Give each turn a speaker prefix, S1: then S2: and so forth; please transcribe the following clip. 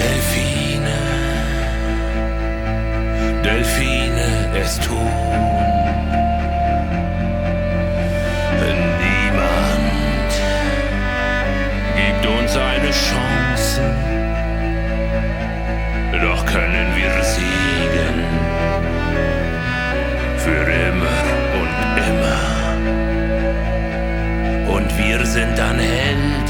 S1: Delfine, Delfine es tun. Niemand gibt uns eine Chance, doch können wir siegen. Für immer und immer. Und wir sind dann Held.